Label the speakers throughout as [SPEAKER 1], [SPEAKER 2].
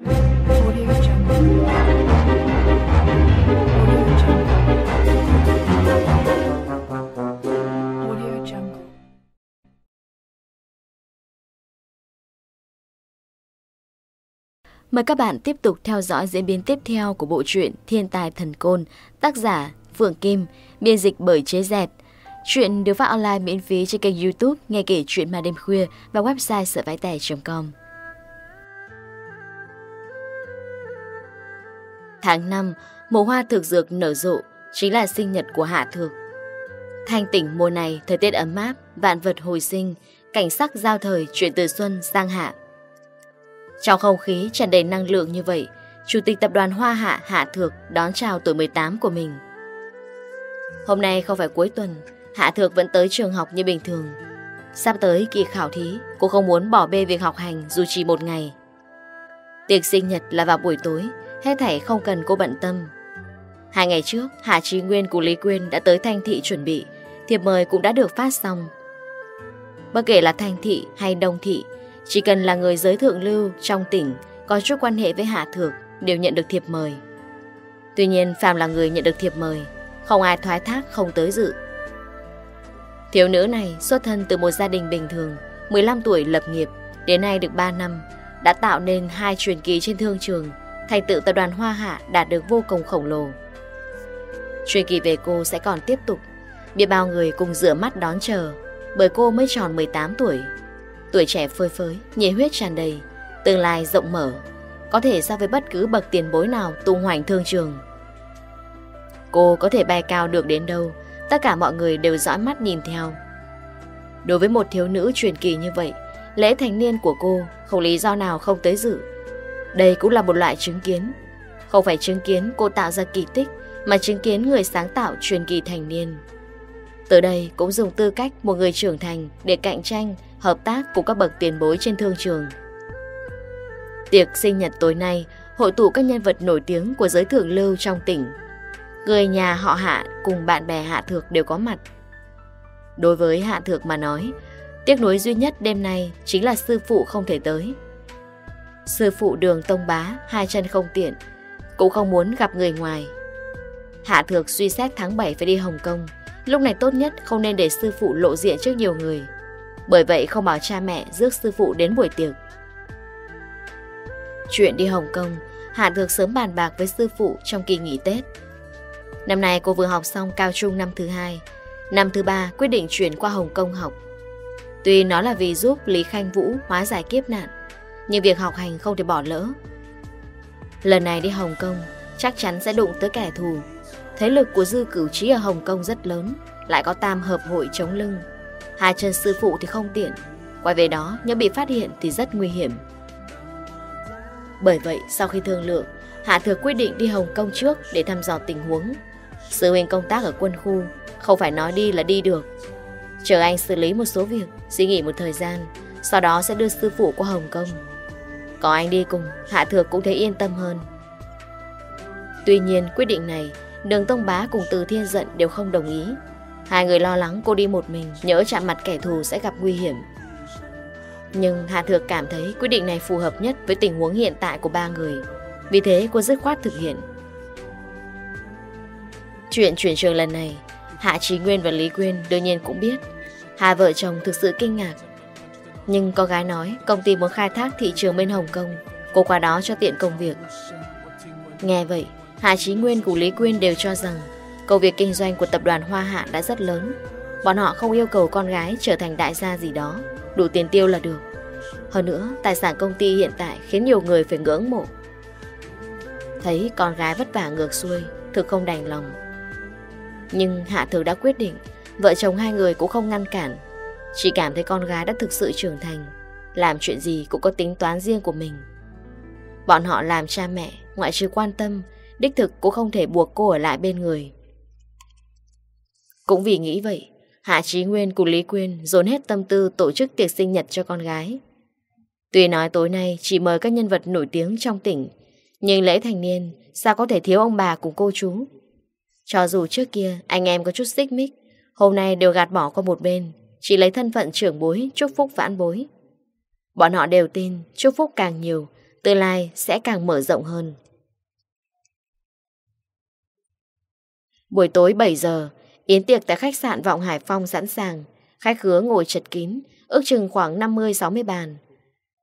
[SPEAKER 1] Mời các bạn tiếp tục theo dõi diễn biến tiếp theo của bộ truyện Thiên tài thần côn, tác giả Phượng Kim, biên dịch bởi Chế Dẹt. Chuyện được phát online miễn phí trên kênh YouTube Nghe kể chuyện mà đêm khuya và website sởvaitẻ.com. Tháng năm, mùa hoa thực dược nở rộ, chính là sinh nhật của Hạ Thược. Thanh tỉnh mùa này, thời tiết ấm áp, vạn vật hồi sinh, cảnh sắc giao thời chuyển từ xuân sang hạ. Trong không khí tràn đầy năng lượng như vậy, Chủ tịch tập đoàn Hoa Hạ Hạ Thược đón chào tuổi 18 của mình. Hôm nay không phải cuối tuần, Hạ Thược vẫn tới trường học như bình thường. Sắp tới kỳ khảo thí, cô không muốn bỏ bê việc học hành dù chỉ một ngày. Tiệc sinh nhật là vào buổi tối, Hết thảy không cần cô bận tâm. Hai ngày trước, Hạ Trí Nguyên của Lý Quyên đã tới Thanh Thị chuẩn bị. Thiệp mời cũng đã được phát xong. Bất kể là Thanh Thị hay Đông Thị, Chỉ cần là người giới thượng lưu trong tỉnh Có chút quan hệ với Hạ Thược Đều nhận được thiệp mời. Tuy nhiên, Phạm là người nhận được thiệp mời, Không ai thoái thác, không tới dự. Thiếu nữ này xuất thân từ một gia đình bình thường 15 tuổi lập nghiệp, Đến nay được 3 năm, Đã tạo nên hai truyền kỳ trên thương trường thành tựu tập đoàn Hoa Hạ đạt được vô cùng khổng lồ. Truyền kỳ về cô sẽ còn tiếp tục, biết bao người cùng rửa mắt đón chờ, bởi cô mới tròn 18 tuổi. Tuổi trẻ phơi phới, nhiệt huyết tràn đầy, tương lai rộng mở, có thể so với bất cứ bậc tiền bối nào tung hoành thương trường. Cô có thể bay cao được đến đâu, tất cả mọi người đều dõi mắt nhìn theo. Đối với một thiếu nữ truyền kỳ như vậy, lễ thành niên của cô không lý do nào không tới dự. Đây cũng là một loại chứng kiến. Không phải chứng kiến cô tạo ra kỳ tích, mà chứng kiến người sáng tạo truyền kỳ thành niên. Từ đây cũng dùng tư cách một người trưởng thành để cạnh tranh, hợp tác của các bậc tiền bối trên thương trường. Tiệc sinh nhật tối nay hội tụ các nhân vật nổi tiếng của giới thượng lưu trong tỉnh. Người nhà họ Hạ cùng bạn bè Hạ Thược đều có mặt. Đối với Hạ Thược mà nói, tiếc nuối duy nhất đêm nay chính là sư phụ không thể tới. Sư phụ đường tông bá, Hai chân không tiện, Cũng không muốn gặp người ngoài. Hạ thược suy xét tháng 7 phải đi Hồng Kông, Lúc này tốt nhất không nên để sư phụ lộ diện trước nhiều người, Bởi vậy không bảo cha mẹ rước sư phụ đến buổi tiệc. Chuyện đi Hồng Kông, Hạ thược sớm bàn bạc với sư phụ trong kỳ nghỉ Tết. Năm nay cô vừa học xong cao trung năm thứ hai, Năm thứ ba quyết định chuyển qua Hồng Kông học. Tuy nó là vì giúp Lý Khanh Vũ hóa giải kiếp nạn nhưng việc học hành không thể bỏ lỡ. Lần này đi Hồng Kông, Chắc chắn sẽ đụng tới kẻ thù. Thế lực của dư cửu trí ở Hồng Kông rất lớn, Lại có tam hợp hội chống lưng. Hai chân sư phụ thì không tiện. Quay về đó, nếu bị phát hiện thì rất nguy hiểm. Bởi vậy, sau khi thương lượng, Hạ thừa quyết định đi Hồng Kông trước để thăm dò tình huống. Sư huynh công tác ở quân khu, Không phải nói đi là đi được. Chờ anh xử lý một số việc, Suy nghĩ một thời gian, Sau đó sẽ đưa sư phụ qua Hồng Kông. Có anh đi cùng, Hạ Thược cũng thấy yên tâm hơn. Tuy nhiên, quyết định này, Đường Tông Bá cùng Từ Thiên Giận đều không đồng ý. Hai người lo lắng cô đi một mình Nhớ chạm mặt kẻ thù sẽ gặp nguy hiểm. Nhưng Hạ Thược cảm thấy quyết định này phù hợp nhất với tình huống hiện tại của ba người, Vì thế cô dứt khoát thực hiện. Chuyện chuyển trường lần này, Hạ Trí Nguyên và Lý Quyên đương nhiên cũng biết. Hai vợ chồng thực sự kinh ngạc nhưng có gái nói, công ty muốn khai thác thị trường bên Hồng Kông. Cô qua đó cho tiện công việc. Nghe vậy, Hạ Chí Nguyên cùng Lý Quyên đều cho rằng Công việc kinh doanh của tập đoàn Hoa Hạ đã rất lớn. Bọn họ không yêu cầu con gái trở thành đại gia gì đó, Đủ tiền tiêu là được. Hơn nữa, tài sản công ty hiện tại khiến nhiều người phải ngưỡng mộ. Thấy con gái vất vả ngược xuôi, Thực không đành lòng. Nhưng Hạ Thường đã quyết định, Vợ chồng hai người cũng không ngăn cản. Chị cảm thấy con gái đã thực sự trưởng thành, làm chuyện gì cũng có tính toán riêng của mình. Bọn họ làm cha mẹ, ngoại trừ quan tâm, đích thực cũng không thể buộc cô ở lại bên người. Cũng vì nghĩ vậy, Hạ Trí Nguyên cùng Lý Quyên dồn hết tâm tư tổ chức tiệc sinh nhật cho con gái. Tuy nói tối nay chỉ mời các nhân vật nổi tiếng trong tỉnh, nhưng lễ thành niên sao có thể thiếu ông bà cùng cô chú. Cho dù trước kia anh em có chút xích mích, hôm nay đều gạt bỏ qua một bên, chỉ lấy thân phận trưởng bối chúc phúc vãn bối. Bọn họ đều tin chúc phúc càng nhiều, tương lai sẽ càng mở rộng hơn. Buổi tối 7 giờ, yến tiệc tại khách sạn Vọng Hải Phong sẵn sàng, khách khứa ngồi chật kín, ước chừng khoảng 50-60 bàn.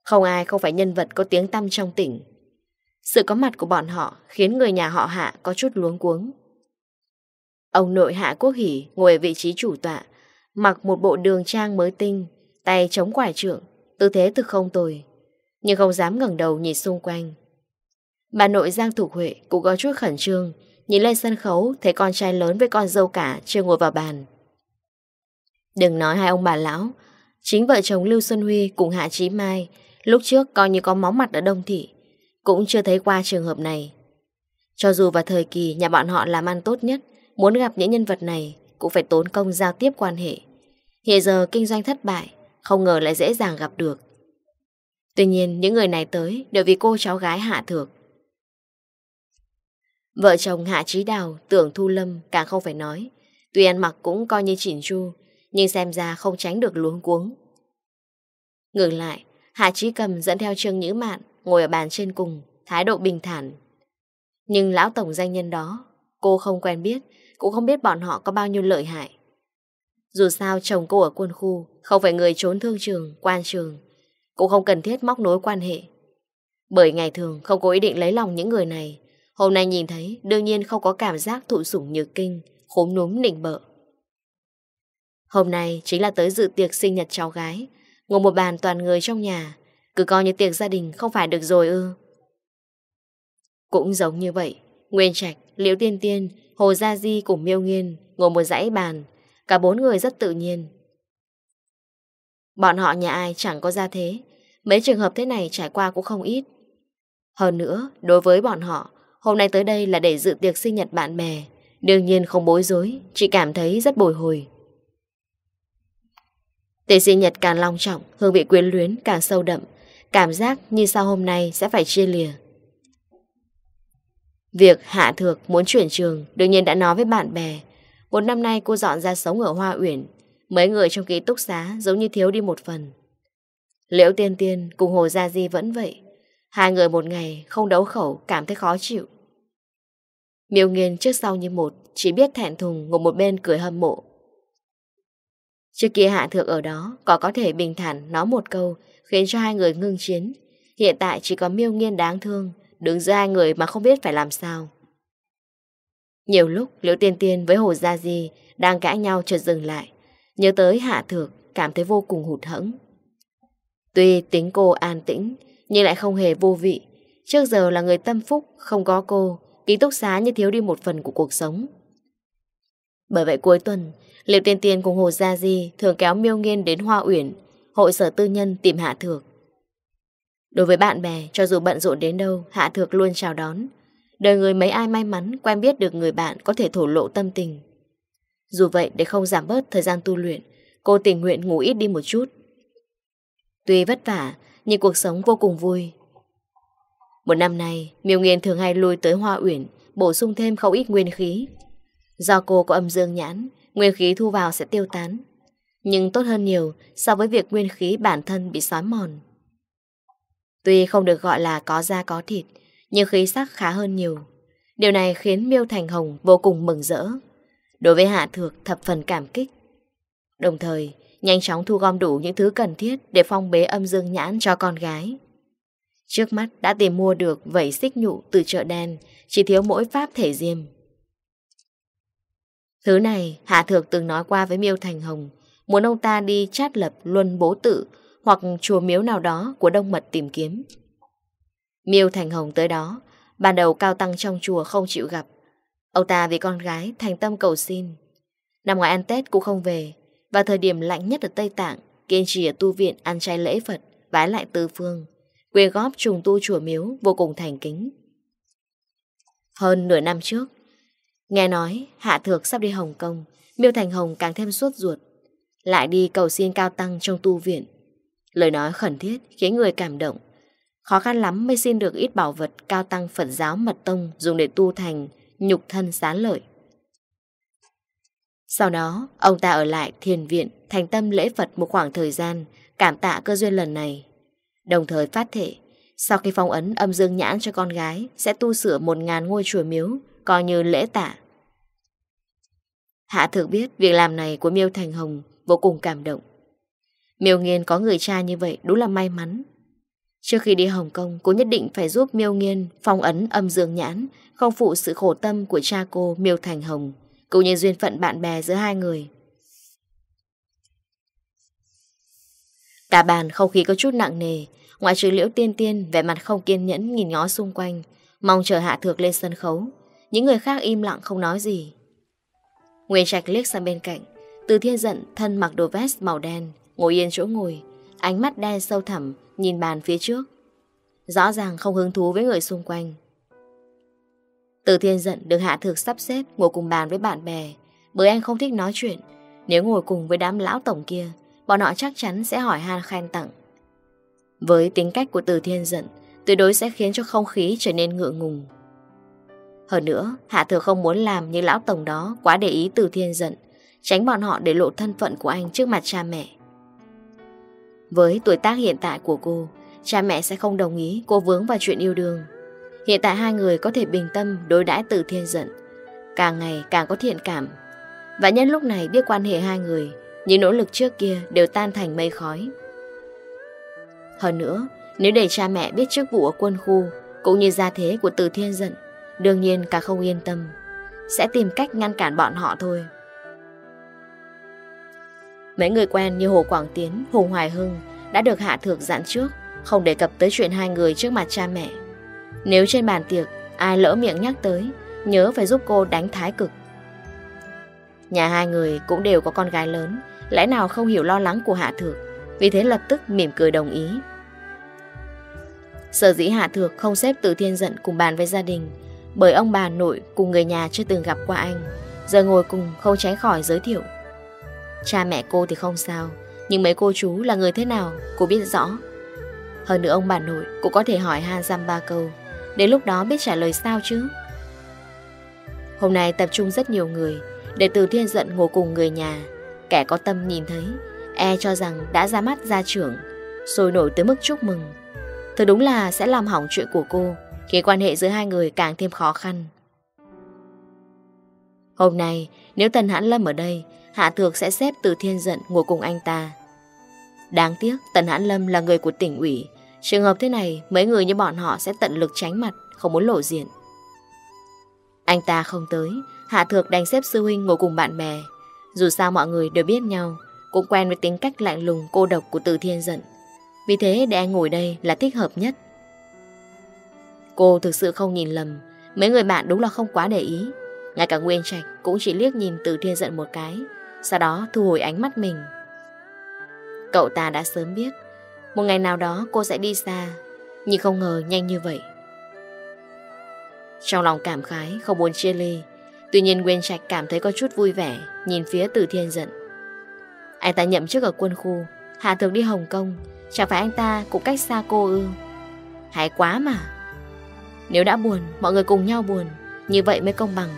[SPEAKER 1] Không ai không phải nhân vật có tiếng tăm trong tỉnh. Sự có mặt của bọn họ khiến người nhà họ Hạ có chút luống cuống. Ông nội Hạ Quốc Hỉ ngồi ở vị trí chủ tọa, Mặc một bộ đường trang mới tinh, Tay chống quải trượng, Tư thế thực không tồi, Nhưng không dám ngẩng đầu nhìn xung quanh. Bà nội Giang Thục Huệ cũng có chút khẩn trương, Nhìn lên sân khấu, Thấy con trai lớn với con dâu cả Chưa ngồi vào bàn. Đừng nói hai ông bà lão, Chính vợ chồng Lưu Xuân Huy cùng Hạ Chí Mai Lúc trước coi như có máu mặt ở Đông Thị, Cũng chưa thấy qua trường hợp này. Cho dù vào thời kỳ nhà bọn họ làm ăn tốt nhất, Muốn gặp những nhân vật này cũng phải tốn công giao tiếp quan hệ. Hiện giờ kinh doanh thất bại, Không ngờ lại dễ dàng gặp được. Tuy nhiên, những người này tới Đều vì cô cháu gái Hạ Thược. Vợ chồng Hạ Trí Đào, Tưởng Thu Lâm càng không phải nói. Tuy ăn mặc cũng coi như chỉnh chu, Nhưng xem ra không tránh được luống cuống. Ngược lại, Hạ Trí Cầm dẫn theo Trương Nhữ Mạn Ngồi ở bàn trên cùng, Thái độ bình thản. Nhưng lão tổng danh nhân đó, Cô không quen biết cũng không biết bọn họ có bao nhiêu lợi hại. Dù sao chồng cô ở quân khu Không phải người trốn thương trường, quan trường Cũng không cần thiết móc nối quan hệ. Bởi ngày thường không có ý định lấy lòng những người này Hôm nay nhìn thấy Đương nhiên không có cảm giác thụ sủng như kinh Khốm núm nịnh bợ. Hôm nay chính là tới dự tiệc sinh nhật cháu gái Ngồi một bàn toàn người trong nhà Cứ coi như tiệc gia đình không phải được rồi ư. Cũng giống như vậy Nguyên Trạch, Liễu Tiên Tiên Hồ Gia Di cùng Miêu Nghiên ngồi một dãy bàn, cả bốn người rất tự nhiên. Bọn họ nhà ai chẳng có gia thế, mấy trường hợp thế này trải qua cũng không ít. Hơn nữa, đối với bọn họ, hôm nay tới đây là để dự tiệc sinh nhật bạn bè, đương nhiên không bối rối, chỉ cảm thấy rất bồi hồi. Tiệc sinh nhật càng long trọng, hương vị quyến luyến càng sâu đậm, cảm giác như sau hôm nay sẽ phải chia lìa. Việc Hạ Thược muốn chuyển trường đương nhiên đã nói với bạn bè. Một năm nay cô dọn ra sống ở Hoa Uyển. Mấy người trong ký túc xá giống như thiếu đi một phần. Liễu Tiên Tiên cùng Hồ Gia Di vẫn vậy. Hai người một ngày không đấu khẩu cảm thấy khó chịu. Miêu nghiên trước sau như một, chỉ biết thẹn thùng ngồi một bên cười hâm mộ. Trước kia Hạ Thược ở đó có có thể bình thản nói một câu khiến cho hai người ngưng chiến. Hiện tại chỉ có miêu nghiên đáng thương, Đứng giữa hai người mà không biết phải làm sao. Nhiều lúc, Liễu Tiên Tiên với Hồ Gia Di Đang cãi nhau chợt dừng lại, Nhớ tới Hạ Thược, Cảm thấy vô cùng hụt hẫng. Tuy tính cô an tĩnh, Nhưng lại không hề vô vị. Trước giờ là người tâm phúc, Không có cô, Ký túc xá như thiếu đi một phần của cuộc sống. Bởi vậy cuối tuần, Liễu Tiên Tiên cùng Hồ Gia Di Thường kéo miêu nghiên đến Hoa Uyển, Hội sở tư nhân tìm Hạ Thược. Đối với bạn bè, cho dù bận rộn đến đâu, Hạ Thược luôn chào đón. Đời người mấy ai may mắn quen biết được người bạn có thể thổ lộ tâm tình. Dù vậy, để không giảm bớt thời gian tu luyện, cô tình nguyện ngủ ít đi một chút. Tuy vất vả, nhưng cuộc sống vô cùng vui. Một năm nay, Miêu Nghiên thường hay lui tới Hoa Uyển, bổ sung thêm không ít nguyên khí. Do cô có âm dương nhãn, nguyên khí thu vào sẽ tiêu tán. Nhưng tốt hơn nhiều so với việc nguyên khí bản thân bị xói mòn. Tuy không được gọi là có da có thịt, nhưng khí sắc khá hơn nhiều. Điều này khiến Miêu Thành Hồng vô cùng mừng rỡ. Đối với Hạ Thược thập phần cảm kích. Đồng thời, nhanh chóng thu gom đủ những thứ cần thiết để phong bế âm dương nhãn cho con gái. Trước mắt đã tìm mua được vẩy xích nhụ từ chợ đen, chỉ thiếu mỗi pháp thể diêm. Thứ này, Hạ Thược từng nói qua với Miêu Thành Hồng, muốn ông ta đi chát lập luân bố tự hoặc chùa miếu nào đó của Đông Mật tìm kiếm. Miêu Thành Hồng tới đó, ban đầu cao tăng trong chùa không chịu gặp. Ông ta vì con gái thành tâm cầu xin. Năm ngoài ăn Tết cũng không về, và thời điểm lạnh nhất ở Tây Tạng, kiên trì ở tu viện ăn chay lễ Phật, vái lại tư phương, quyên góp trùng tu chùa miếu vô cùng thành kính. Hơn nửa năm trước, nghe nói Hạ Thược sắp đi Hồng Kông, Miêu Thành Hồng càng thêm suốt ruột, lại đi cầu xin cao tăng trong tu viện, Lời nói khẩn thiết khiến người cảm động. Khó khăn lắm mới xin được ít bảo vật cao tăng Phật giáo mật tông dùng để tu thành nhục thân xá lợi. Sau đó, ông ta ở lại thiền viện thành tâm lễ Phật một khoảng thời gian, cảm tạ cơ duyên lần này. Đồng thời phát thể, sau khi phong ấn âm dương nhãn cho con gái, sẽ tu sửa một ngàn ngôi chùa miếu, coi như lễ tạ. Hạ thực biết việc làm này của Miêu Thành Hồng vô cùng cảm động. Miêu Nghiên có người cha như vậy đúng là may mắn. Trước khi đi Hồng Kông, cô nhất định phải giúp Miêu Nghiên phong ấn âm dương nhãn, không phụ sự khổ tâm của cha cô Miêu Thành Hồng, cũng như duyên phận bạn bè giữa hai người. Cả bàn không khí có chút nặng nề, ngoại trừ liễu tiên tiên vẻ mặt không kiên nhẫn nhìn ngó xung quanh, mong chờ hạ thược lên sân khấu. Những người khác im lặng không nói gì. Nguyên Trạch liếc sang bên cạnh, từ thiên giận thân mặc đồ vest màu đen, Ngồi yên chỗ ngồi, Ánh mắt đen sâu thẳm Nhìn bàn phía trước. Rõ ràng không hứng thú với người xung quanh. Từ thiên giận được hạ thực sắp xếp Ngồi cùng bàn với bạn bè, Bởi anh không thích nói chuyện. Nếu ngồi cùng với đám lão tổng kia, Bọn họ chắc chắn sẽ hỏi han khen tặng. Với tính cách của từ thiên giận, Tuyệt đối sẽ khiến cho không khí trở nên ngựa ngùng. Hơn nữa, Hạ thừa không muốn làm như lão tổng đó Quá để ý từ thiên giận, Tránh bọn họ để lộ thân phận của anh trước mặt cha mẹ. Với tuổi tác hiện tại của cô, cha mẹ sẽ không đồng ý cô vướng vào chuyện yêu đương. Hiện tại hai người có thể bình tâm đối đãi từ thiên giận. Càng ngày càng có thiện cảm. Và nhân lúc này biết quan hệ hai người, những nỗ lực trước kia đều tan thành mây khói. Hơn nữa, nếu để cha mẹ biết trước vụ ở quân khu cũng như gia thế của từ thiên giận, đương nhiên càng không yên tâm. Sẽ tìm cách ngăn cản bọn họ thôi. Mấy người quen như Hồ Quảng Tiến, Hùng Hoài Hưng đã được Hạ Thược dặn trước, không đề cập tới chuyện hai người trước mặt cha mẹ. Nếu trên bàn tiệc, ai lỡ miệng nhắc tới, nhớ phải giúp cô đánh thái cực. Nhà hai người cũng đều có con gái lớn, lẽ nào không hiểu lo lắng của Hạ Thược, vì thế lập tức mỉm cười đồng ý. Sở dĩ Hạ Thược không xếp từ thiên giận cùng bàn với gia đình, bởi ông bà nội cùng người nhà chưa từng gặp qua anh, giờ ngồi cùng không tránh khỏi giới thiệu. Cha mẹ cô thì không sao, Nhưng mấy cô chú là người thế nào Cô biết rõ. Hơn nữa ông bà nội cũng có thể hỏi Han Sam ba câu, Đến lúc đó biết trả lời sao chứ? Hôm nay tập trung rất nhiều người, Để từ thiên giận ngồi cùng người nhà. Kẻ có tâm nhìn thấy E cho rằng đã ra mắt gia trưởng rồi nổi tới mức chúc mừng. Thật đúng là sẽ làm hỏng chuyện của cô, Khiến quan hệ giữa hai người càng thêm khó khăn. Hôm nay, nếu Tần Hãn Lâm ở đây Hạ Thược sẽ xếp từ thiên giận ngồi cùng anh ta. Đáng tiếc Tần Hãn Lâm là người của tỉnh ủy. Trường hợp thế này, mấy người như bọn họ sẽ tận lực tránh mặt, không muốn lộ diện. Anh ta không tới, Hạ Thược đành xếp sư huynh ngồi cùng bạn bè. Dù sao mọi người đều biết nhau, cũng quen với tính cách lạnh lùng cô độc của Từ Thiên Dận. Vì thế để anh ngồi đây là thích hợp nhất. Cô thực sự không nhìn lầm, mấy người bạn đúng là không quá để ý. Ngay cả Nguyên Trạch cũng chỉ liếc nhìn Từ Thiên Dận một cái, sau đó thu hồi ánh mắt mình. Cậu ta đã sớm biết Một ngày nào đó cô sẽ đi xa Nhưng không ngờ nhanh như vậy. Trong lòng cảm khái Không muốn chia ly Tuy nhiên Nguyên Trạch cảm thấy có chút vui vẻ Nhìn phía từ thiên giận. Anh ta nhậm chức ở quân khu Hạ thường đi Hồng Kông Chẳng phải anh ta cũng cách xa cô ư? Hay quá mà. Nếu đã buồn, mọi người cùng nhau buồn Như vậy mới công bằng.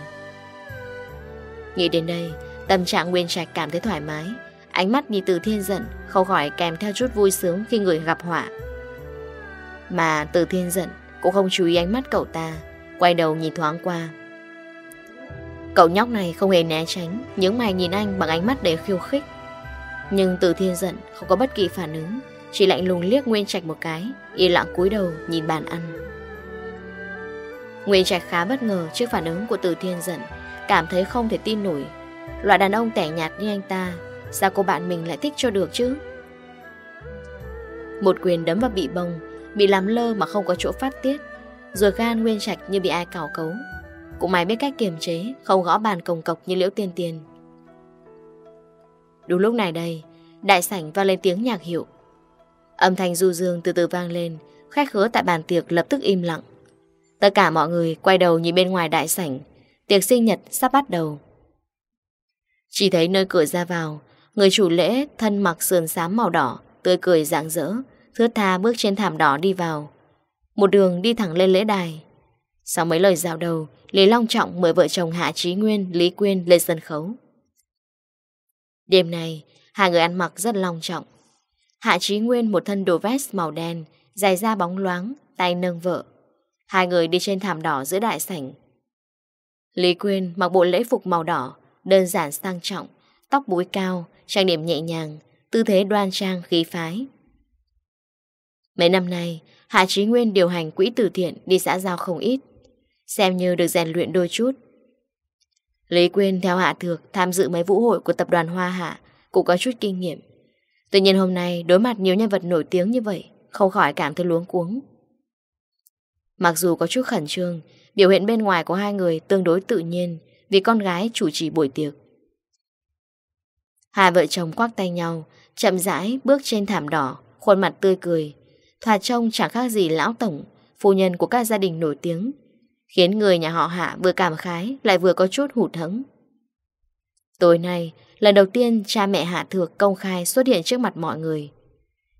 [SPEAKER 1] Nghĩ đến đây Tâm trạng Nguyên Trạch cảm thấy thoải mái. Ánh mắt đi từ thiên giận, Không khỏi kèm theo chút vui sướng khi người gặp họa. Mà từ thiên giận Cũng không chú ý ánh mắt cậu ta, Quay đầu nhìn thoáng qua. Cậu nhóc này không hề né tránh Những mày nhìn anh bằng ánh mắt đầy khiêu khích. Nhưng từ thiên giận Không có bất kỳ phản ứng, Chỉ lạnh lùng liếc Nguyên Trạch một cái y lặng cúi đầu nhìn bàn ăn. Nguyên Trạch khá bất ngờ trước phản ứng của từ thiên giận, Cảm thấy không thể tin nổi. Loại đàn ông tẻ nhạt như anh ta, Sao cô bạn mình lại thích cho được chứ? Một quyền đấm vào bị bông Bị làm lơ mà không có chỗ phát tiết, Rồi gan nguyên trạch như bị ai cào cấu. Cũng mày biết cách kiềm chế, Không gõ bàn cồng cọc như liễu tiên tiền Đúng lúc này đây, Đại sảnh vang lên tiếng nhạc hiệu. Âm thanh du dương từ từ vang lên, Khách khứa tại bàn tiệc lập tức im lặng. Tất cả mọi người quay đầu nhìn bên ngoài đại sảnh, Tiệc sinh nhật sắp bắt đầu. Chỉ thấy nơi cửa ra vào, người chủ lễ thân mặc sườn xám màu đỏ, tươi cười rạng rỡ, thướt tha bước trên thảm đỏ đi vào. Một đường đi thẳng lên lễ đài. Sau mấy lời giao đầu, Lý Long Trọng mời vợ chồng Hạ Trí Nguyên, Lý Quyên lên sân khấu. Đêm này hai người ăn mặc rất long trọng. Hạ Trí Nguyên một thân đồ vest màu đen, dài da bóng loáng, tay nâng vợ. Hai người đi trên thảm đỏ giữa đại sảnh. Lý Quyên mặc bộ lễ phục màu đỏ, đơn giản sang trọng, tóc búi cao, trang điểm nhẹ nhàng, tư thế đoan trang khí phái. Mấy năm nay, Hạ Trí Nguyên điều hành quỹ từ thiện đi xã giao không ít, xem như được rèn luyện đôi chút. Lý Quyên theo Hạ Thược tham dự mấy vũ hội của tập đoàn Hoa Hạ cũng có chút kinh nghiệm. Tuy nhiên hôm nay đối mặt nhiều nhân vật nổi tiếng như vậy, không khỏi cảm thấy luống cuống. Mặc dù có chút khẩn trương, biểu hiện bên ngoài của hai người tương đối tự nhiên, vì con gái chủ trì buổi tiệc. Hai vợ chồng quắc tay nhau, chậm rãi bước trên thảm đỏ, khuôn mặt tươi cười. Thoạt trông chẳng khác gì lão tổng, phu nhân của các gia đình nổi tiếng, khiến người nhà họ hạ vừa cảm khái lại vừa có chút hụt hẫng. Tối nay, lần đầu tiên cha mẹ Hạ Thược công khai xuất hiện trước mặt mọi người.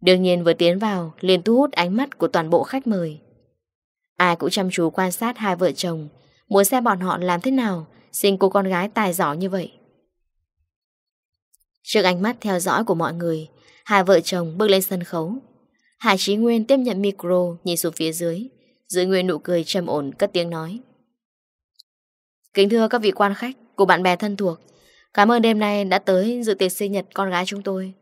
[SPEAKER 1] Đương nhiên vừa tiến vào liền thu hút ánh mắt của toàn bộ khách mời. Ai cũng chăm chú quan sát hai vợ chồng, muốn xem bọn họ làm thế nào Sinh cô con gái tài giỏi như vậy. Trước ánh mắt theo dõi của mọi người, Hai vợ chồng bước lên sân khấu. Hải Chí Nguyên tiếp nhận micro, Nhìn xuống phía dưới Giữ nguyên nụ cười trầm ổn, cất tiếng nói. Kính thưa các vị quan khách Của bạn bè thân thuộc, Cảm ơn đêm nay đã tới dự tiệc sinh nhật con gái chúng tôi.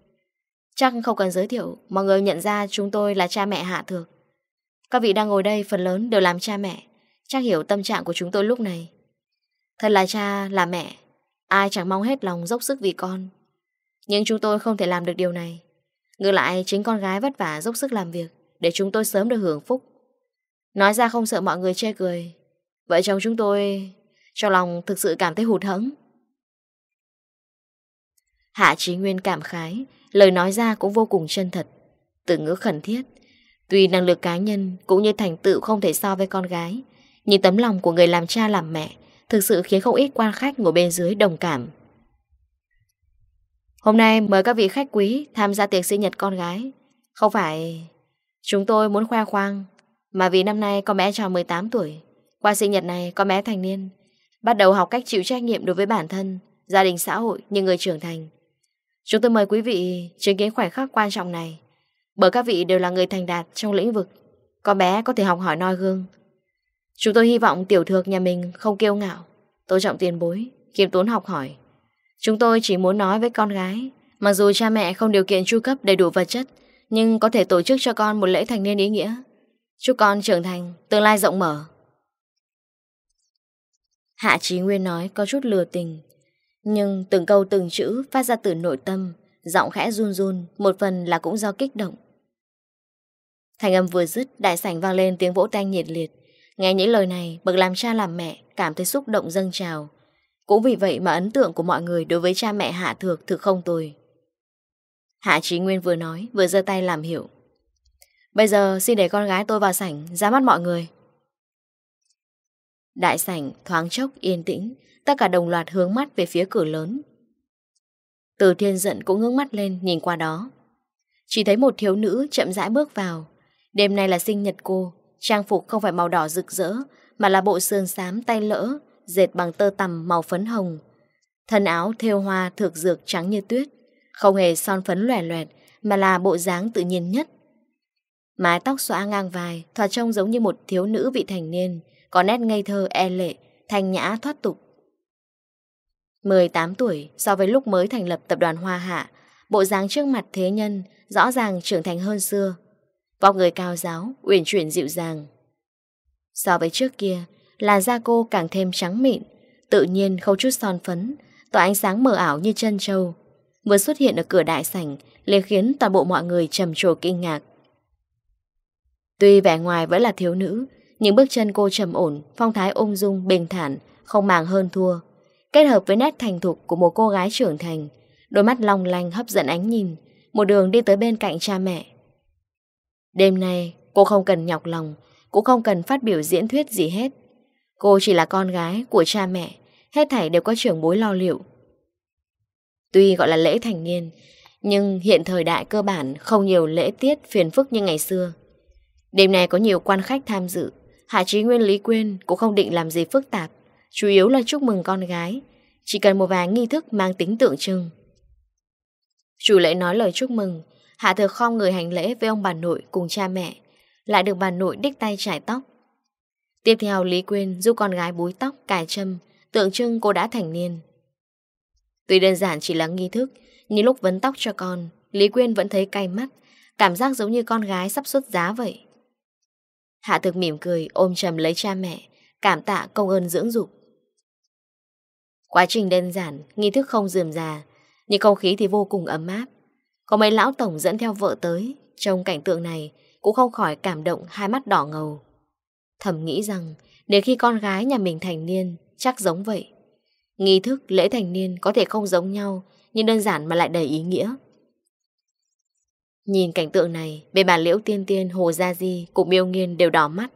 [SPEAKER 1] Chắc không cần giới thiệu, Mọi người nhận ra chúng tôi là cha mẹ hạ thược. Các vị đang ngồi đây phần lớn đều làm cha mẹ, Chắc hiểu tâm trạng của chúng tôi lúc này. Thật là cha, là mẹ Ai chẳng mong hết lòng dốc sức vì con. Nhưng chúng tôi không thể làm được điều này. Ngược lại chính con gái vất vả dốc sức làm việc Để chúng tôi sớm được hưởng phúc. Nói ra không sợ mọi người chê cười Vợ chồng chúng tôi cho lòng thực sự cảm thấy hụt hẫng. Hạ Trí Nguyên cảm khái Lời nói ra cũng vô cùng chân thật Từ ngữ khẩn thiết. Tuy năng lực cá nhân cũng như thành tựu không thể so với con gái Nhưng tấm lòng của người làm cha làm mẹ thực sự khiến không ít quan khách ngồi bên dưới đồng cảm. Hôm nay mời các vị khách quý tham gia tiệc sinh nhật con gái. Không phải chúng tôi muốn khoe khoang, mà vì năm nay con bé tròn 18 tuổi. Qua sinh nhật này con bé thành niên, bắt đầu học cách chịu trách nhiệm đối với bản thân, gia đình xã hội như người trưởng thành. Chúng tôi mời quý vị chứng kiến khoảnh khắc quan trọng này, bởi các vị đều là người thành đạt trong lĩnh vực. Con bé có thể học hỏi noi gương, Chúng tôi hy vọng tiểu thược nhà mình không kiêu ngạo. Tôn trọng tiền bối Khiêm tốn học hỏi. Chúng tôi chỉ muốn nói với con gái, Mặc dù cha mẹ không điều kiện chu cấp đầy đủ vật chất, Nhưng có thể tổ chức cho con một lễ thành niên ý nghĩa. Chúc con trưởng thành, Tương lai rộng mở. Hạ Chí Nguyên nói có chút lừa tình, Nhưng từng câu từng chữ phát ra từ nội tâm, Giọng khẽ run run, Một phần là cũng do kích động. Thành âm vừa dứt, Đại sảnh vang lên tiếng vỗ tay nhiệt liệt. Nghe những lời này, bậc làm cha làm mẹ cảm thấy xúc động dâng trào. Cũng vì vậy mà ấn tượng của mọi người đối với cha mẹ Hạ Thược thực không tồi. Hạ Chí Nguyên vừa nói, vừa giơ tay làm hiểu. Bây giờ xin để con gái tôi vào sảnh, ra mắt mọi người. Đại sảnh thoáng chốc yên tĩnh, tất cả đồng loạt hướng mắt về phía cửa lớn. Từ thiên giận cũng ngước mắt lên nhìn qua đó. Chỉ thấy một thiếu nữ chậm rãi bước vào. Đêm nay là sinh nhật cô, Trang phục không phải màu đỏ rực rỡ, Mà là bộ sườn xám tay lỡ, Dệt bằng tơ tằm màu phấn hồng. Thân áo thêu hoa thược dược trắng như tuyết, Không hề son phấn loẻ loẹt, Mà là bộ dáng tự nhiên nhất. Mái tóc xóa ngang vai, Thoạt trông giống như một thiếu nữ vị thành niên, Có nét ngây thơ e lệ, Thanh nhã, thoát tục. 18 tuổi, so với lúc mới thành lập tập đoàn Hoa Hạ, Bộ dáng trước mặt thế nhân, Rõ ràng trưởng thành hơn xưa. Vóc người cao giáo, uyển chuyển dịu dàng. So với trước kia, làn da cô càng thêm trắng mịn, tự nhiên không chút son phấn, tỏa ánh sáng mờ ảo như chân trâu. Vừa xuất hiện ở cửa đại sảnh, liền khiến toàn bộ mọi người trầm trồ kinh ngạc. Tuy vẻ ngoài vẫn là thiếu nữ, những bước chân cô trầm ổn, phong thái ung dung, bình thản, không màng hơn thua. Kết hợp với nét thành thục của một cô gái trưởng thành, đôi mắt long lanh hấp dẫn ánh nhìn, một đường đi tới bên cạnh cha mẹ. Đêm nay cô không cần nhọc lòng, cũng không cần phát biểu diễn thuyết gì hết. Cô chỉ là con gái của cha mẹ, hết thảy đều có trưởng bối lo liệu. Tuy gọi là lễ thành niên, nhưng hiện thời đại cơ bản không nhiều lễ tiết phiền phức như ngày xưa. Đêm nay có nhiều quan khách tham dự, Hạ Trí Nguyên Lý quên cũng không định làm gì phức tạp, chủ yếu là chúc mừng con gái, chỉ cần một vài nghi thức mang tính tượng trưng. Chủ lễ nói lời chúc mừng, Hạ thực không người hành lễ với ông bà nội cùng cha mẹ, lại được bà nội đích tay trải tóc. Tiếp theo Lý Quyên giúp con gái búi tóc, cài châm, tượng trưng cô đã thành niên. Tuy đơn giản chỉ là nghi thức, nhưng lúc vấn tóc cho con, Lý Quyên vẫn thấy cay mắt, cảm giác giống như con gái sắp xuất giá vậy. Hạ thực mỉm cười ôm chầm lấy cha mẹ, cảm tạ công ơn dưỡng dục. Quá trình đơn giản, nghi thức không dườm già, nhưng không khí thì vô cùng ấm áp. Có mấy lão tổng dẫn theo vợ tới, trong cảnh tượng này cũng không khỏi cảm động hai mắt đỏ ngầu. Thầm nghĩ rằng, để khi con gái nhà mình thành niên, chắc giống vậy. Nghi thức lễ thành niên có thể không giống nhau, nhưng đơn giản mà lại đầy ý nghĩa. Nhìn cảnh tượng này, bề bà Liễu Tiên Tiên, Hồ Gia Di cùng Miêu Nghiên đều đỏ mắt.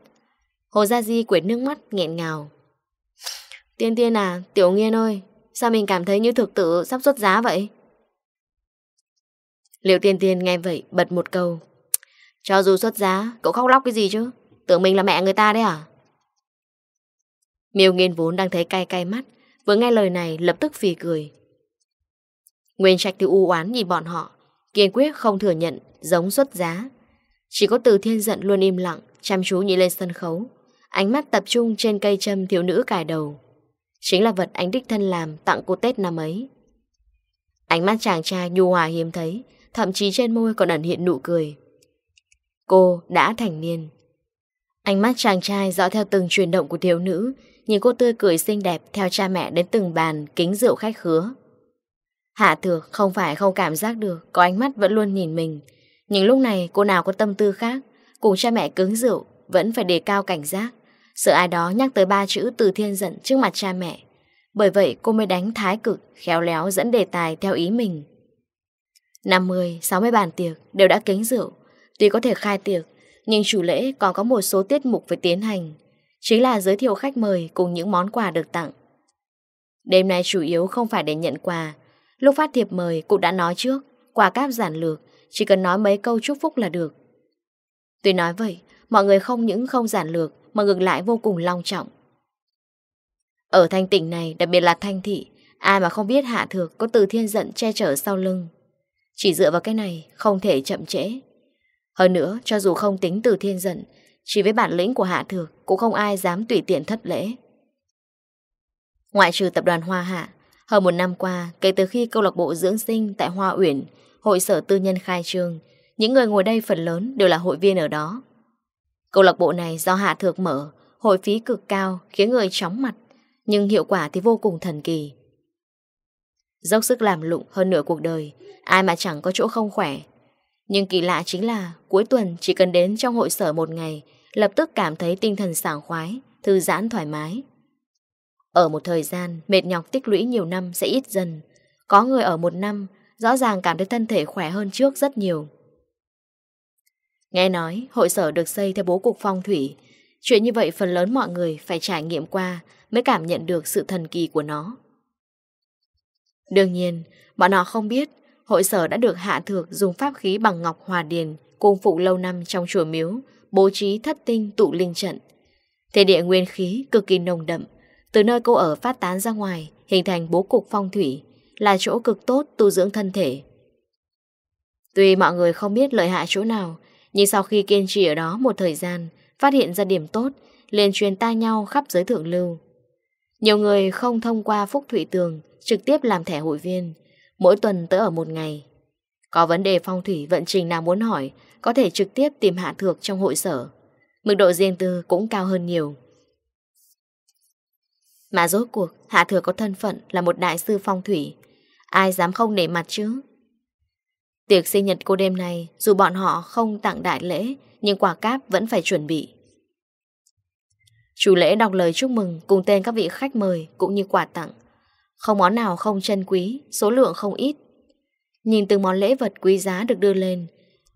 [SPEAKER 1] Hồ Gia Di quệt nước mắt, nghẹn ngào. Tiên Tiên à, Tiểu Nghiên ơi, sao mình cảm thấy như thực tử sắp xuất giá vậy? Liệu tiên tiên nghe vậy, bật một câu. Cho dù xuất giá, Cậu khóc lóc cái gì chứ? Tưởng mình là mẹ người ta đấy à? Miêu nghiên vốn đang thấy cay cay mắt, Vừa nghe lời này lập tức phì cười. Nguyên trạch thì u oán nhìn bọn họ, Kiên quyết không thừa nhận Giống xuất giá. Chỉ có từ thiên giận luôn im lặng, Chăm chú nhìn lên sân khấu. Ánh mắt tập trung trên cây châm thiếu nữ cài đầu. Chính là vật anh đích thân làm Tặng cô Tết năm ấy. Ánh mắt chàng trai nhu hòa hiếm thấy Thậm chí trên môi còn ẩn hiện nụ cười. Cô đã thành niên. Ánh mắt chàng trai dõi theo từng chuyển động của thiếu nữ, Nhìn cô tươi cười xinh đẹp Theo cha mẹ đến từng bàn kính rượu khách khứa. Hạ thược không phải không cảm giác được, Có ánh mắt vẫn luôn nhìn mình. Nhưng lúc này cô nào có tâm tư khác, Cùng cha mẹ cứng rượu, Vẫn phải đề cao cảnh giác. Sợ ai đó nhắc tới ba chữ từ thiên giận trước mặt cha mẹ. Bởi vậy cô mới đánh thái cực, Khéo léo dẫn đề tài theo ý mình. 50, 60 bàn tiệc đều đã kính rượu. Tuy có thể khai tiệc Nhưng chủ lễ còn có một số tiết mục phải tiến hành. Chính là giới thiệu khách mời cùng những món quà được tặng. Đêm nay chủ yếu không phải để nhận quà. Lúc phát thiệp mời cũng đã nói trước Quà cáp giản lược Chỉ cần nói mấy câu chúc phúc là được. Tuy nói vậy Mọi người không những không giản lược Mà ngược lại vô cùng long trọng. Ở thanh tỉnh này Đặc biệt là thanh thị Ai mà không biết hạ thược có từ thiên giận che chở sau lưng. Chỉ dựa vào cái này không thể chậm trễ. Hơn nữa, cho dù không tính từ thiên giận, chỉ với bản lĩnh của Hạ Thược cũng không ai dám tùy tiện thất lễ. Ngoại trừ tập đoàn Hoa Hạ, hơn một năm qua, kể từ khi câu lạc bộ dưỡng sinh tại Hoa Uyển, hội sở tư nhân khai trương, những người ngồi đây phần lớn đều là hội viên ở đó. Câu lạc bộ này do Hạ Thược mở, hội phí cực cao khiến người chóng mặt, nhưng hiệu quả thì vô cùng thần kỳ. Dốc sức làm lụng hơn nửa cuộc đời, Ai mà chẳng có chỗ không khỏe. Nhưng kỳ lạ chính là Cuối tuần chỉ cần đến trong hội sở một ngày, Lập tức cảm thấy tinh thần sảng khoái, Thư giãn thoải mái. Ở một thời gian Mệt nhọc tích lũy nhiều năm sẽ ít dần, Có người ở một năm Rõ ràng cảm thấy thân thể khỏe hơn trước rất nhiều. Nghe nói hội sở được xây theo bố cục phong thủy, Chuyện như vậy phần lớn mọi người phải trải nghiệm qua Mới cảm nhận được sự thần kỳ của nó. Đương nhiên, bọn họ không biết hội sở đã được hạ thược dùng pháp khí bằng ngọc hòa điền cung phụ lâu năm trong chùa miếu, bố trí thất tinh tụ linh trận. Thế địa nguyên khí cực kỳ nồng đậm, từ nơi cô ở phát tán ra ngoài, hình thành bố cục phong thủy, là chỗ cực tốt tu dưỡng thân thể. Tuy mọi người không biết lợi hại chỗ nào, nhưng sau khi kiên trì ở đó một thời gian, phát hiện ra điểm tốt, liền truyền tai nhau khắp giới thượng lưu. Nhiều người không thông qua Phúc thủy Tường trực tiếp làm thẻ hội viên, mỗi tuần tới ở một ngày. Có vấn đề phong thủy vận trình nào muốn hỏi, có thể trực tiếp tìm Hạ Thược trong hội sở. Mức độ riêng tư cũng cao hơn nhiều. Mà rốt cuộc, Hạ Thược có thân phận là một đại sư phong thủy. Ai dám không để mặt chứ? Tiệc sinh nhật cô đêm nay, dù bọn họ không tặng đại lễ, nhưng quả cáp vẫn phải chuẩn bị. Chủ lễ đọc lời chúc mừng cùng tên các vị khách mời cũng như quà tặng. Không món nào không chân quý, số lượng không ít. Nhìn từng món lễ vật quý giá được đưa lên,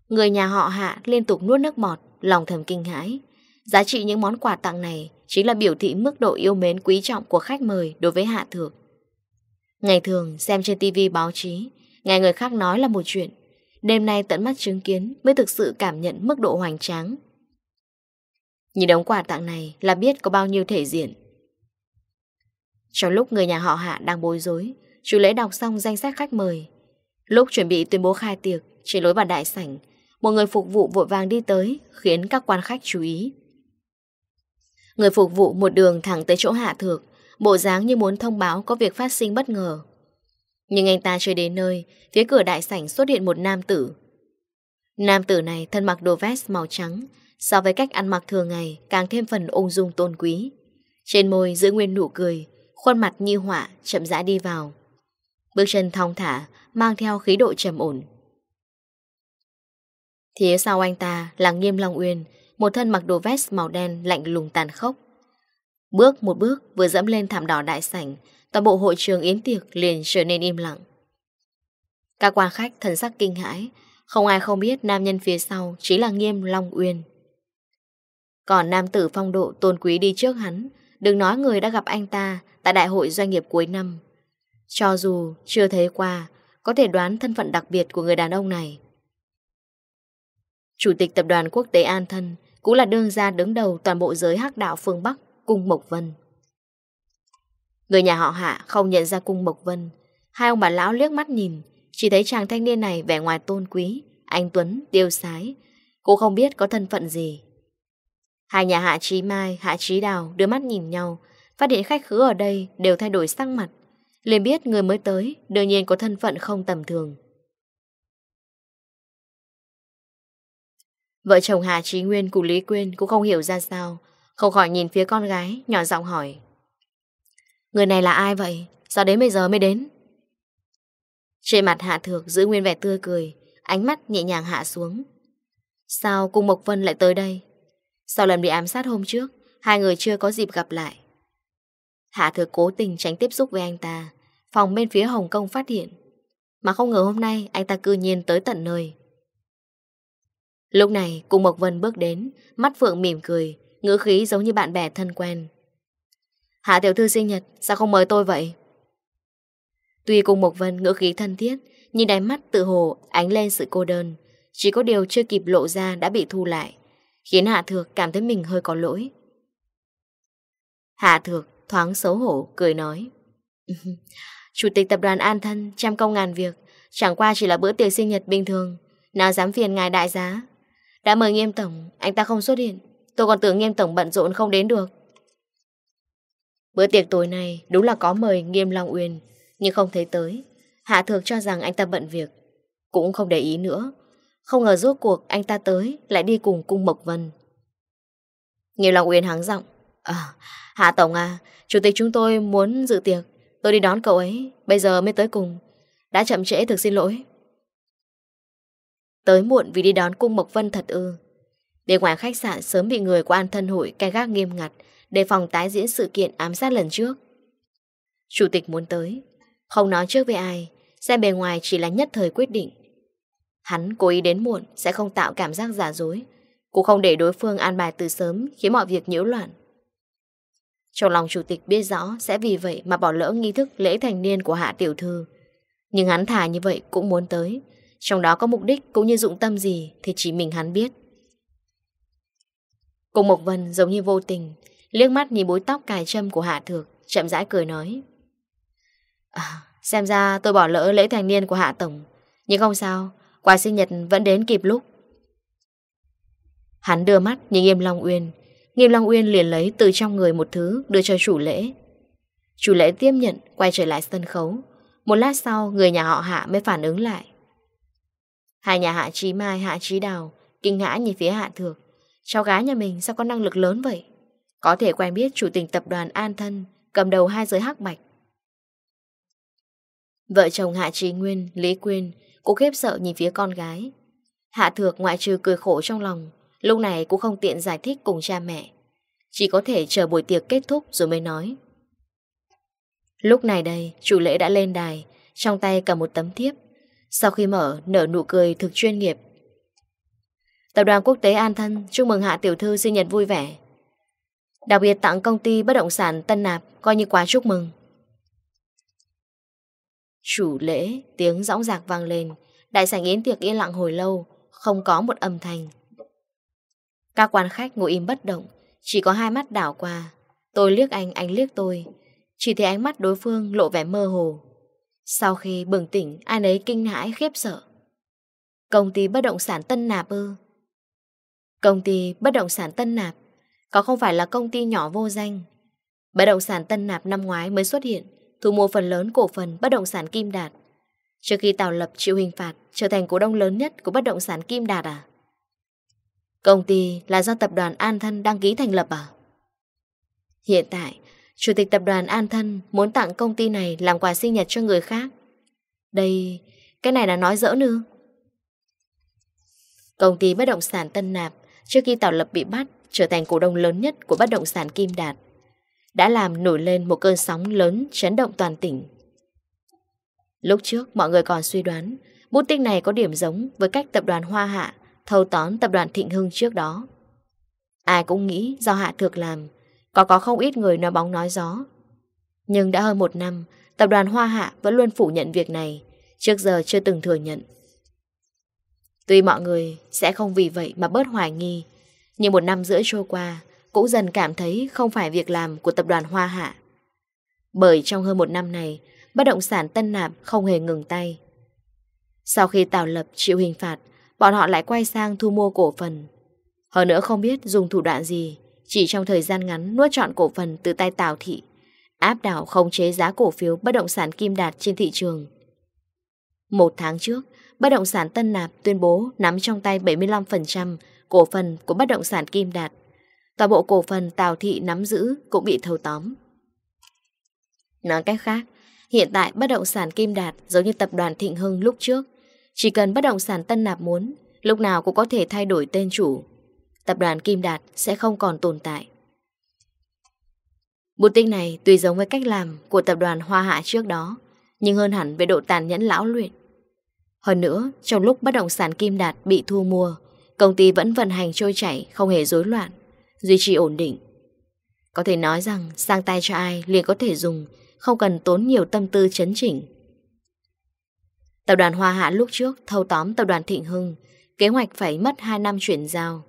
[SPEAKER 1] người nhà họ Hạ liên tục nuốt nước bọt, lòng thầm kinh hãi. Giá trị những món quà tặng này chính là biểu thị mức độ yêu mến quý trọng của khách mời đối với Hạ Thược. Ngày thường xem trên tivi báo chí, nghe người khác nói là một chuyện, đêm nay tận mắt chứng kiến mới thực sự cảm nhận mức độ hoành tráng Nhìn đống quà tặng này là biết có bao nhiêu thể diện. Trong lúc người nhà họ Hạ đang bối rối, chú lễ đọc xong danh sách khách mời. Lúc chuẩn bị tuyên bố khai tiệc, trên lối vào đại sảnh, một người phục vụ vội vàng đi tới khiến các quan khách chú ý. Người phục vụ một đường thẳng tới chỗ Hạ Thược, bộ dáng như muốn thông báo có việc phát sinh bất ngờ. Nhưng anh ta chơi đến nơi, phía cửa đại sảnh xuất hiện một nam tử. Nam tử này thân mặc đồ vest màu trắng, So với cách ăn mặc thường ngày, Càng thêm phần ung dung tôn quý. Trên môi giữ nguyên nụ cười, Khuôn mặt như họa, chậm rãi đi vào. Bước chân thong thả, Mang theo khí độ trầm ổn. Phía sau anh ta là Nghiêm Long Uyên, Một thân mặc đồ vest màu đen lạnh lùng tàn khốc. Bước một bước vừa dẫm lên thảm đỏ đại sảnh, Toàn bộ hội trường yến tiệc liền trở nên im lặng. Các quan khách thần sắc kinh hãi, Không ai không biết nam nhân phía sau Chỉ là Nghiêm Long Uyên. Còn nam tử phong độ tôn quý đi trước hắn. Đừng nói người đã gặp anh ta Tại đại hội doanh nghiệp cuối năm. Cho dù chưa thấy qua Có thể đoán thân phận đặc biệt của người đàn ông này. Chủ tịch tập đoàn quốc tế An Thân Cũng là đương gia đứng đầu toàn bộ giới hắc đạo phương Bắc Cung Mộc Vân. Người nhà họ Hạ không nhận ra Cung Mộc Vân. Hai ông bà lão liếc mắt nhìn Chỉ thấy chàng thanh niên này vẻ ngoài tôn quý Anh Tuấn, tiêu sái. Cô không biết có thân phận gì. Hai nhà Hạ Trí Mai, Hạ Trí Đào đưa mắt nhìn nhau, phát hiện khách khứa ở đây đều thay đổi sắc mặt. liền biết người mới tới, đương nhiên có thân phận không tầm thường. Vợ chồng Hà Trí Nguyên cùng Lý Quyên cũng không hiểu ra sao, không khỏi nhìn phía con gái, nhỏ giọng hỏi. Người này là ai vậy? Sao đến bây giờ mới đến? Trên mặt Hạ Thược giữ nguyên vẻ tươi cười, ánh mắt nhẹ nhàng hạ xuống. Sao cung Mộc Vân lại tới đây? Sau lần bị ám sát hôm trước? Hai người chưa có dịp gặp lại. Hạ thừa cố tình tránh tiếp xúc với anh ta. Phòng bên phía Hồng Kông phát hiện. Mà không ngờ hôm nay Anh ta cư nhiên tới tận nơi. Lúc này cùng Mộc Vân bước đến, Mắt Phượng mỉm cười, Ngữ khí giống như bạn bè thân quen. Hạ tiểu thư sinh nhật, Sao không mời tôi vậy? Tuy cùng Mộc Vân ngữ khí thân thiết, Nhưng đáy mắt tự hồ ánh lên sự cô đơn. Chỉ có điều chưa kịp lộ ra đã bị thu lại. Khiến Hạ Thược cảm thấy mình hơi có lỗi. Hạ Thược thoáng xấu hổ, cười nói. Chủ tịch tập đoàn An Thân trăm công ngàn việc, Chẳng qua chỉ là bữa tiệc sinh nhật bình thường, Nào dám phiền ngài đại giá. Đã mời nghiêm tổng, Anh ta không xuất hiện, Tôi còn tưởng nghiêm tổng bận rộn không đến được. Bữa tiệc tối này Đúng là có mời nghiêm Long Uyên, Nhưng không thấy tới. Hạ Thược cho rằng anh ta bận việc, Cũng không để ý nữa. Không ngờ rốt cuộc anh ta tới, Lại đi cùng cung Mộc Vân. Nhiều lòng Uyên hắng giọng ờ, Hạ Tổng à Chủ tịch chúng tôi muốn dự tiệc. Tôi đi đón cậu ấy, Bây giờ mới tới cùng. Đã chậm trễ thực xin lỗi. Tới muộn vì đi đón cung Mộc Vân thật ư. Để ngoài khách sạn sớm bị người của An Thân Hội cai gác nghiêm ngặt Để phòng tái diễn sự kiện ám sát lần trước. Chủ tịch muốn tới. Không nói trước với ai, Xem bề ngoài chỉ là nhất thời quyết định. Hắn cố ý đến muộn sẽ không tạo cảm giác giả dối, cũng không để đối phương an bài từ sớm khiến mọi việc nhiễu loạn. Trong lòng chủ tịch biết rõ sẽ vì vậy mà bỏ lỡ nghi thức lễ thành niên của hạ tiểu thư. Nhưng hắn thà như vậy cũng muốn tới, trong đó có mục đích cũng như dụng tâm gì thì chỉ mình hắn biết. Cùng Mộc Vân giống như vô tình, liếc mắt nhìn bối tóc cài châm của Hạ Thược, chậm rãi cười nói. À, xem ra tôi bỏ lỡ lễ thành niên của Hạ Tổng, nhưng không sao, Quà sinh nhật vẫn đến kịp lúc. Hắn đưa mắt nhìn Nghiêm Long Uyên. Nghiêm Long Uyên liền lấy từ trong người một thứ Đưa cho chủ lễ. Chủ lễ tiếp nhận quay trở lại sân khấu. Một lát sau người nhà họ Hạ mới phản ứng lại. Hai nhà Hạ Trí Mai Hạ Trí Đào Kinh ngã nhìn phía Hạ Thược. Cháu gái nhà mình sao có năng lực lớn vậy? Có thể quen biết chủ tình tập đoàn An Thân Cầm đầu hai giới hắc bạch. Vợ chồng Hạ Trí Nguyên, Lý Quyên Cô ghép sợ nhìn phía con gái. Hạ thược ngoại trừ cười khổ trong lòng, Lúc này cũng không tiện giải thích cùng cha mẹ. Chỉ có thể chờ buổi tiệc kết thúc rồi mới nói. Lúc này đây, chủ lễ đã lên đài, Trong tay cầm một tấm thiếp. Sau khi mở, nở nụ cười thực chuyên nghiệp. Tập đoàn quốc tế An Thân chúc mừng Hạ Tiểu Thư sinh nhật vui vẻ. Đặc biệt tặng công ty bất động sản Tân Nạp coi như quá chúc mừng. Chủ lễ, tiếng rõng rạc vang lên, đại sảnh yến tiệc yên lặng hồi lâu, không có một âm thanh. Các quan khách ngồi im bất động, chỉ có hai mắt đảo qua. Tôi liếc anh, anh liếc tôi. Chỉ thấy ánh mắt đối phương lộ vẻ mơ hồ. Sau khi bừng tỉnh, ai nấy kinh hãi khiếp sợ. Công ty bất động sản Tân Nạp ư? Công ty bất động sản Tân Nạp có không phải là công ty nhỏ vô danh. Bất động sản Tân Nạp năm ngoái mới xuất hiện, thu mua phần lớn cổ phần bất động sản Kim Đạt. Trước khi Tào Lập chịu hình phạt, trở thành cổ đông lớn nhất của bất động sản Kim Đạt à? Công ty là do tập đoàn An Thân đăng ký thành lập à? Hiện tại, Chủ tịch tập đoàn An Thân muốn tặng công ty này làm quà sinh nhật cho người khác. Đây, cái này là nói dỡ nư. Công ty bất động sản Tân Nạp trước khi Tào Lập bị bắt trở thành cổ đông lớn nhất của bất động sản Kim Đạt đã làm nổi lên một cơn sóng lớn chấn động toàn tỉnh. Lúc trước mọi người còn suy đoán bút tích này có điểm giống với cách tập đoàn Hoa Hạ thâu tóm tập đoàn Thịnh Hưng trước đó. Ai cũng nghĩ do Hạ Thược làm, có có không ít người nói bóng nói gió. Nhưng đã hơn một năm, tập đoàn Hoa Hạ vẫn luôn phủ nhận việc này, trước giờ chưa từng thừa nhận. Tuy mọi người sẽ không vì vậy mà bớt hoài nghi, nhưng một năm rưỡi trôi qua, cũng dần cảm thấy không phải việc làm của tập đoàn Hoa Hạ. Bởi trong hơn một năm này, bất động sản Tân Nạp không hề ngừng tay. Sau khi Tào Lập chịu hình phạt, bọn họ lại quay sang thu mua cổ phần. Hơn nữa không biết dùng thủ đoạn gì, chỉ trong thời gian ngắn nuốt trọn cổ phần từ tay Tào Thị, áp đảo không chế giá cổ phiếu bất động sản kim đạt trên thị trường. Một tháng trước, bất động sản Tân Nạp tuyên bố nắm trong tay 75% cổ phần của bất động sản kim đạt. Toàn bộ cổ phần Tào Thị nắm giữ cũng bị thâu tóm. Nói cách khác, hiện tại bất động sản Kim Đạt giống như tập đoàn Thịnh Hưng lúc trước. Chỉ cần bất động sản Tân Nạp muốn, lúc nào cũng có thể thay đổi tên chủ. Tập đoàn Kim Đạt sẽ không còn tồn tại. Bút tích này tùy giống với cách làm của tập đoàn Hoa Hạ trước đó, nhưng hơn hẳn về độ tàn nhẫn lão luyện. Hơn nữa, trong lúc bất động sản Kim Đạt bị thu mua, công ty vẫn vận hành trôi chảy, không hề rối loạn duy trì ổn định. Có thể nói rằng sang tay cho ai liền có thể dùng, không cần tốn nhiều tâm tư chấn chỉnh. Tập đoàn Hoa Hạ lúc trước thâu tóm tập đoàn Thịnh Hưng, kế hoạch phải mất 2 năm chuyển giao.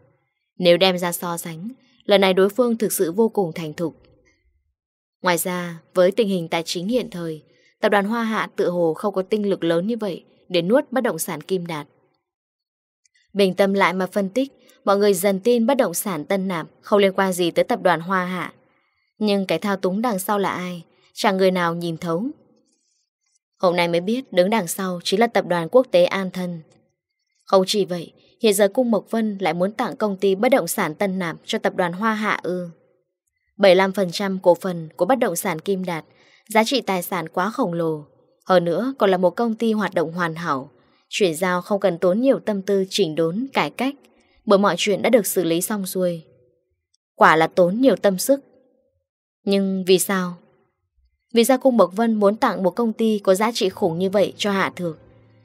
[SPEAKER 1] Nếu đem ra so sánh, lần này đối phương thực sự vô cùng thành thục. Ngoài ra, với tình hình tài chính hiện thời, tập đoàn Hoa Hạ tự hồ không có tinh lực lớn như vậy để nuốt bất động sản kim đạt. Bình tâm lại mà phân tích, mọi người dần tin bất động sản Tân Nạp không liên quan gì tới tập đoàn Hoa Hạ. Nhưng cái thao túng đằng sau là ai, chẳng người nào nhìn thấu. Hôm nay mới biết đứng đằng sau chính là tập đoàn quốc tế An Thân. Không chỉ vậy, hiện giờ Cung Mộc Vân lại muốn tặng công ty bất động sản Tân Nạp cho tập đoàn Hoa Hạ ư. 75% cổ phần của bất động sản Kim Đạt, giá trị tài sản quá khổng lồ. Hơn nữa còn là một công ty hoạt động hoàn hảo, Chuyển giao không cần tốn nhiều tâm tư chỉnh đốn, cải cách. Bởi mọi chuyện đã được xử lý xong xuôi. Quả là tốn nhiều tâm sức. Nhưng vì sao? Vì sao cung bậc Vân muốn tặng một công ty có giá trị khủng như vậy cho Hạ Thược?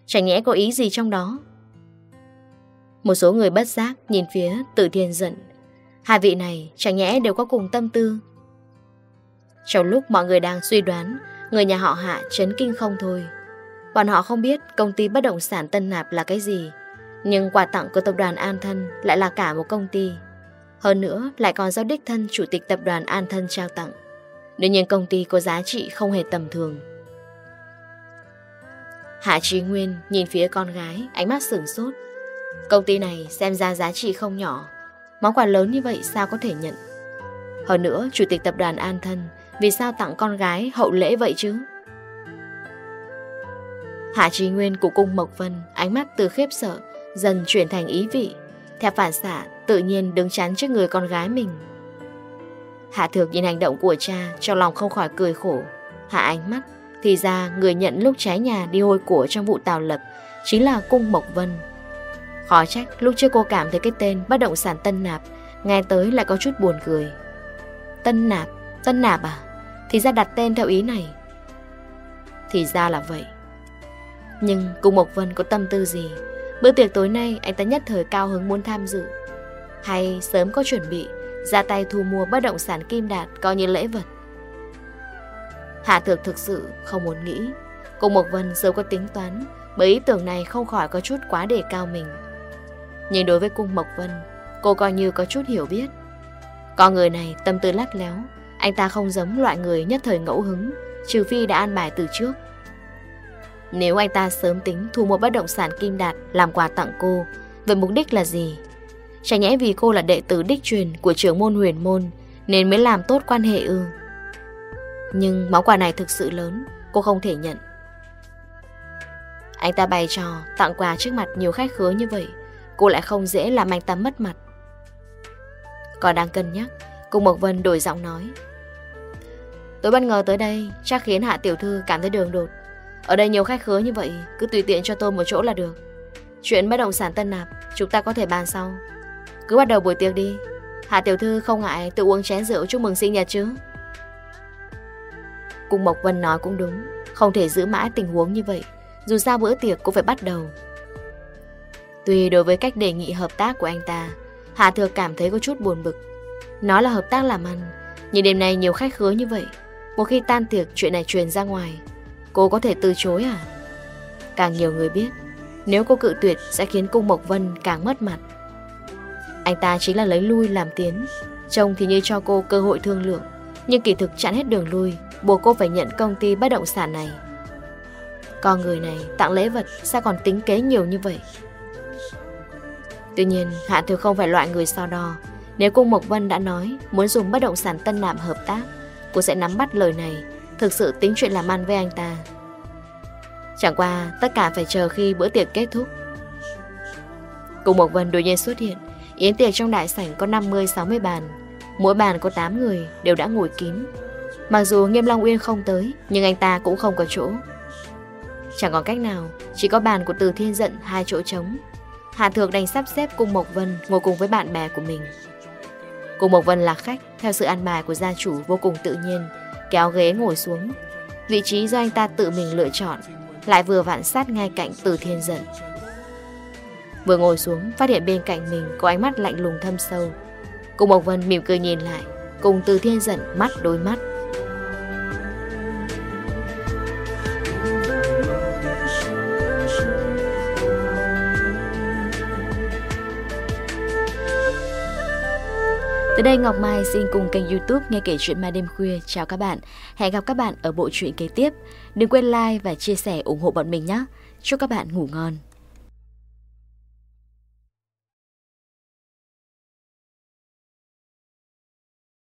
[SPEAKER 1] Chẳng nhẽ có ý gì trong đó? Một số người bất giác nhìn phía tự Thiên giận Hai vị này chẳng nhẽ đều có cùng tâm tư. Trong lúc mọi người đang suy đoán Người nhà họ Hạ chấn kinh không thôi. Bọn họ không biết công ty bất động sản Tân Nạp là cái gì, nhưng quà tặng của tập đoàn An Thân lại là cả một công ty. Hơn nữa lại còn do đích thân chủ tịch tập đoàn An Thân trao tặng. Đương nhiên công ty có giá trị không hề tầm thường. Hạ Trí Nguyên nhìn phía con gái, ánh mắt sửng sốt. Công ty này xem ra giá trị không nhỏ. Món quà lớn như vậy sao có thể nhận? Hơn nữa, chủ tịch tập đoàn An Thân vì sao tặng con gái hậu lễ vậy chứ? Hạ Trí Nguyên của cung Mộc Vân, ánh mắt từ khiếp sợ, dần chuyển thành ý vị. Theo phản xạ, tự nhiên đứng chắn trước người con gái mình. Hạ Thược nhìn hành động của cha, trong lòng không khỏi cười khổ. Hạ ánh mắt, thì ra người nhận lúc trái nhà đi hôi của trong vụ tào lập, chính là cung Mộc Vân. Khó trách, lúc trước cô cảm thấy cái tên bất động sản Tân Nạp, nghe tới lại có chút buồn cười. Tân Nạp, Tân Nạp à? Thì ra đặt tên theo ý này. Thì ra là vậy. Nhưng cùng Mộc Vân có tâm tư gì? Bữa tiệc tối nay anh ta nhất thời cao hứng muốn tham dự. Hay sớm có chuẩn bị, Ra tay thu mua bất động sản kim đạt Coi như lễ vật? Hạ Thược thực sự không muốn nghĩ. Cùng Mộc Vân sớm có tính toán, Bởi ý tưởng này không khỏi có chút quá đề cao mình. Nhưng đối với cung Mộc Vân, Cô coi như có chút hiểu biết. Con người này tâm tư lắt léo, Anh ta không giống loại người nhất thời ngẫu hứng, Trừ phi đã an bài từ trước. Nếu anh ta sớm tính thu mua bất động sản Kim Đạt làm quà tặng cô, với mục đích là gì? Chả nhẽ vì cô là đệ tử đích truyền của trưởng môn huyền môn nên mới làm tốt quan hệ ư. Nhưng món quà này thực sự lớn, cô không thể nhận. Anh ta bày trò tặng quà trước mặt nhiều khách khứa như vậy, cô lại không dễ làm anh ta mất mặt. Còn đang cân nhắc, cùng Mộc Vân đổi giọng nói. Tôi bất ngờ tới đây, chắc khiến Hạ Tiểu Thư cảm thấy đường đột. Ở đây nhiều khách khứa như vậy, Cứ tùy tiện cho tôi một chỗ là được. Chuyện bất động sản Tân Nạp, Chúng ta có thể bàn sau. Cứ bắt đầu buổi tiệc đi. Hạ tiểu thư không ngại tự uống chén rượu chúc mừng sinh nhật chứ? Cùng Mộc Vân nói cũng đúng, Không thể giữ mãi tình huống như vậy, Dù sao bữa tiệc cũng phải bắt đầu. Tuy đối với cách đề nghị hợp tác của anh ta Hạ Thừa cảm thấy có chút buồn bực. Nó là hợp tác làm ăn, Nhưng đêm nay nhiều khách khứa như vậy, Một khi tan tiệc chuyện này truyền ra ngoài Cô có thể từ chối à? Càng nhiều người biết, nếu cô cự tuyệt sẽ khiến Cung Mộc Vân càng mất mặt. Anh ta chính là lấy lui làm tiến, trông thì như cho cô cơ hội thương lượng, nhưng kỳ thực chặn hết đường lui, buộc cô phải nhận công ty bất động sản này. Con người này tặng lễ vật sao còn tính kế nhiều như vậy? Tuy nhiên, Hạ Thừa không phải loại người so đo. Nếu Cung Mộc Vân đã nói muốn dùng bất động sản Tân Nam hợp tác, cô sẽ nắm bắt lời này thực sự tính chuyện làm ăn với anh ta. Chẳng qua, tất cả phải chờ khi bữa tiệc kết thúc. Cùng một Vân đột nhiên xuất hiện, Yến tiệc trong đại sảnh có 50-60 bàn. Mỗi bàn có 8 người đều đã ngồi kín. Mặc dù Nghiêm Long Uyên không tới, Nhưng anh ta cũng không có chỗ. Chẳng còn cách nào, Chỉ có bàn của Từ Thiên Dận hai chỗ trống. Hạ Thược đành sắp xếp cùng Mộc Vân Ngồi cùng với bạn bè của mình. Cùng Mộc Vân là khách, Theo sự ăn bài của gia chủ vô cùng tự nhiên kéo ghế ngồi xuống. Vị trí do anh ta tự mình lựa chọn, lại vừa vặn sát ngay cạnh từ thiên giận. Vừa ngồi xuống, phát hiện bên cạnh mình có ánh mắt lạnh lùng thâm sâu. Cùng Mộc Vân mỉm cười nhìn lại, cùng từ thiên giận mắt đôi mắt. Tới đây Ngọc Mai xin cùng kênh youtube Nghe Kể Chuyện Ma Đêm Khuya chào các bạn. Hẹn gặp các bạn ở bộ truyện kế tiếp. Đừng quên like và chia sẻ ủng hộ bọn mình nhé. Chúc các bạn ngủ ngon.